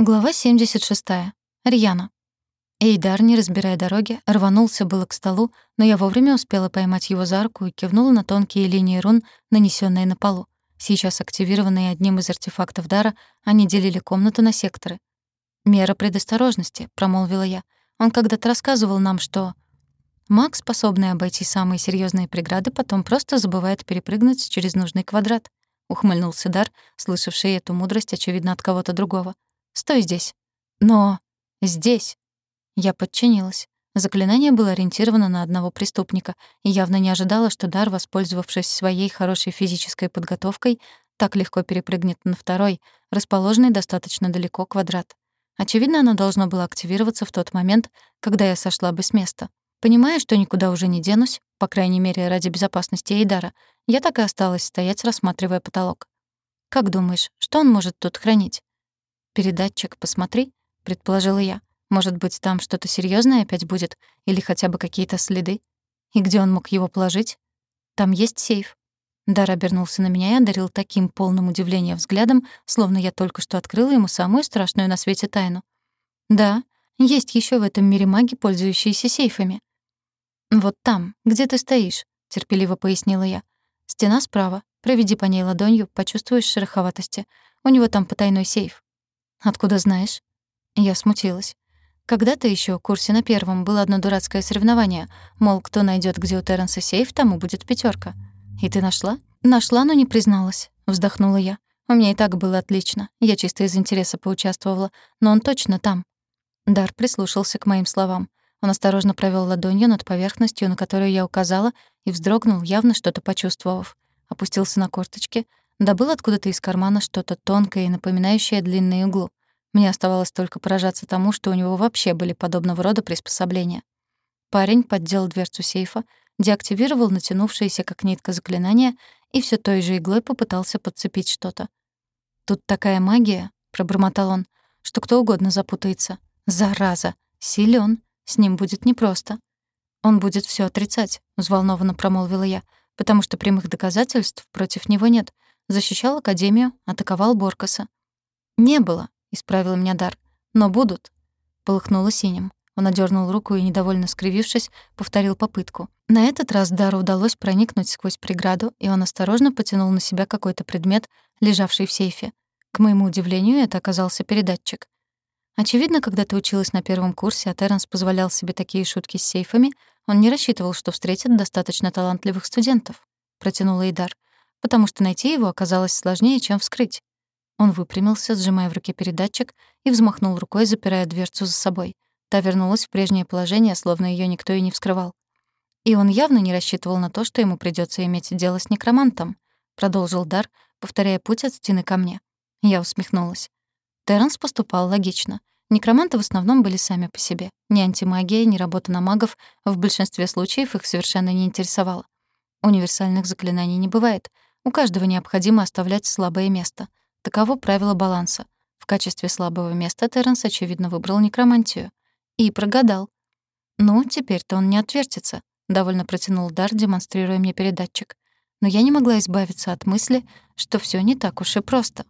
Глава 76. Рьяна. Эйдар, не разбирая дороги, рванулся было к столу, но я вовремя успела поймать его за руку и кивнула на тонкие линии рун, нанесенные на полу. Сейчас активированные одним из артефактов дара, они делили комнату на секторы. «Мера предосторожности», — промолвила я. «Он когда-то рассказывал нам, что...» Маг, способный обойти самые серьезные преграды, потом просто забывает перепрыгнуть через нужный квадрат. Ухмыльнулся Дар, слышавший эту мудрость, очевидно, от кого-то другого. Стой здесь. Но здесь. Я подчинилась. Заклинание было ориентировано на одного преступника и явно не ожидала, что Дар, воспользовавшись своей хорошей физической подготовкой, так легко перепрыгнет на второй, расположенный достаточно далеко квадрат. Очевидно, оно должно было активироваться в тот момент, когда я сошла бы с места. Понимая, что никуда уже не денусь, по крайней мере, ради безопасности Эйдара, я так и осталась стоять, рассматривая потолок. «Как думаешь, что он может тут хранить?» «Передатчик, посмотри», — предположила я. «Может быть, там что-то серьезное опять будет? Или хотя бы какие-то следы? И где он мог его положить?» «Там есть сейф». Дар обернулся на меня и одарил таким полным удивления взглядом, словно я только что открыла ему самую страшную на свете тайну. «Да, есть еще в этом мире маги, пользующиеся сейфами». «Вот там, где ты стоишь», — терпеливо пояснила я. «Стена справа. Проведи по ней ладонью, почувствуешь шероховатости. У него там потайной сейф. «Откуда знаешь?» Я смутилась. Когда-то еще в курсе на первом было одно дурацкое соревнование, мол, кто найдет, где у Терренса сейф, тому будет пятерка. «И ты нашла?» «Нашла, но не призналась», — вздохнула я. «У меня и так было отлично. Я чисто из интереса поучаствовала. Но он точно там». Дар прислушался к моим словам. Он осторожно провел ладонью над поверхностью, на которую я указала, и вздрогнул, явно что-то почувствовав. Опустился на корточки, Добыл откуда-то из кармана что-то тонкое и напоминающее длинные углу. Мне оставалось только поражаться тому, что у него вообще были подобного рода приспособления. Парень поддел дверцу сейфа, деактивировал натянувшееся как нитка заклинание и все той же иглой попытался подцепить что-то. «Тут такая магия», — пробормотал он, — «что кто угодно запутается. Зараза! Силён! С ним будет непросто». «Он будет все отрицать», — взволнованно промолвила я, «потому что прямых доказательств против него нет, Защищал Академию, атаковал Боркаса. «Не было», — исправил меня Дар. «Но будут». Полыхнуло синим. Он одернул руку и, недовольно скривившись, повторил попытку. На этот раз Дару удалось проникнуть сквозь преграду, и он осторожно потянул на себя какой-то предмет, лежавший в сейфе. К моему удивлению, это оказался передатчик. Очевидно, когда ты училась на первом курсе, а Терренс позволял себе такие шутки с сейфами, он не рассчитывал, что встретит достаточно талантливых студентов. Протянул Эйдар потому что найти его оказалось сложнее, чем вскрыть. Он выпрямился, сжимая в руке передатчик, и взмахнул рукой, запирая дверцу за собой. Та вернулась в прежнее положение, словно ее никто и не вскрывал. И он явно не рассчитывал на то, что ему придется иметь дело с некромантом, продолжил Дар, повторяя путь от стены ко мне. Я усмехнулась. Терренс поступал логично. Некроманты в основном были сами по себе. Ни антимагия, ни работа на магов в большинстве случаев их совершенно не интересовала. Универсальных заклинаний не бывает — у каждого необходимо оставлять слабое место. Таково правило баланса. В качестве слабого места Терренс, очевидно, выбрал некромантию. И прогадал. «Ну, теперь-то он не отвертится», — довольно протянул Дар, демонстрируя мне передатчик. Но я не могла избавиться от мысли, что все не так уж и просто.